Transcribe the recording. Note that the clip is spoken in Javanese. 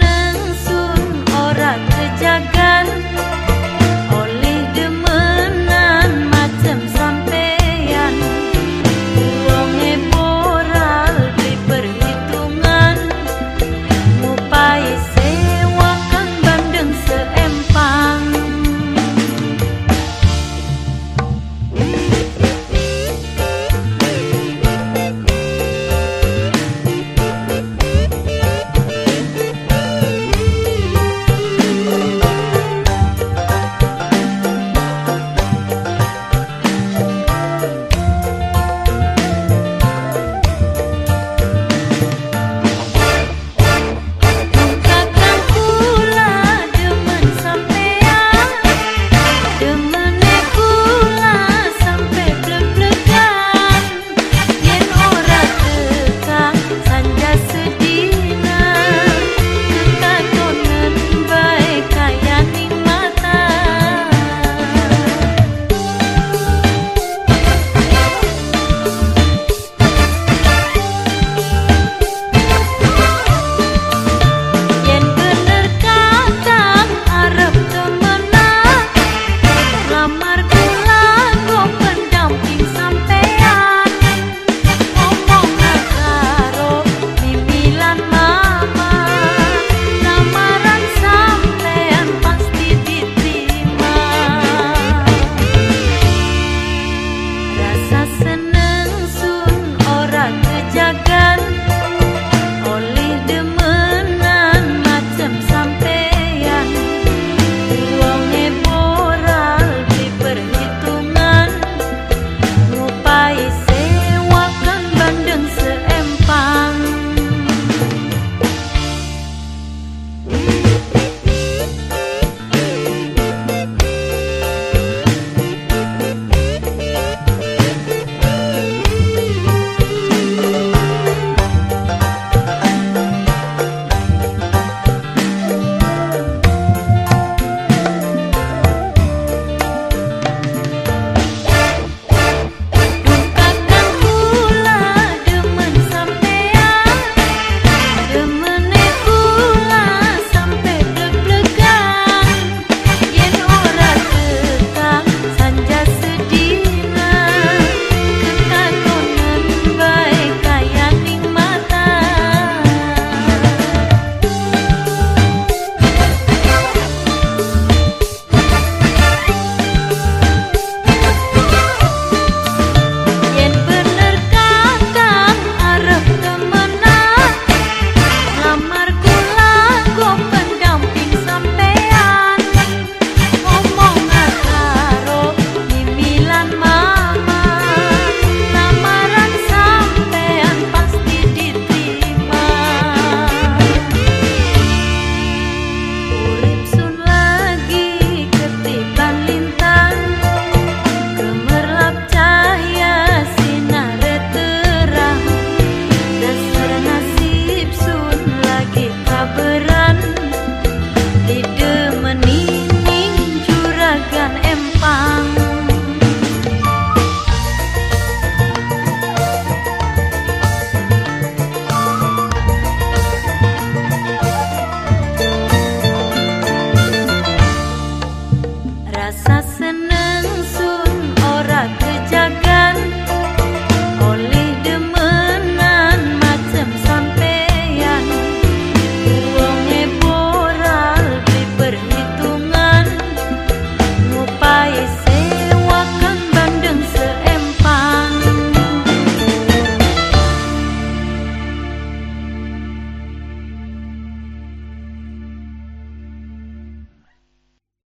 nang sun ora kejagan.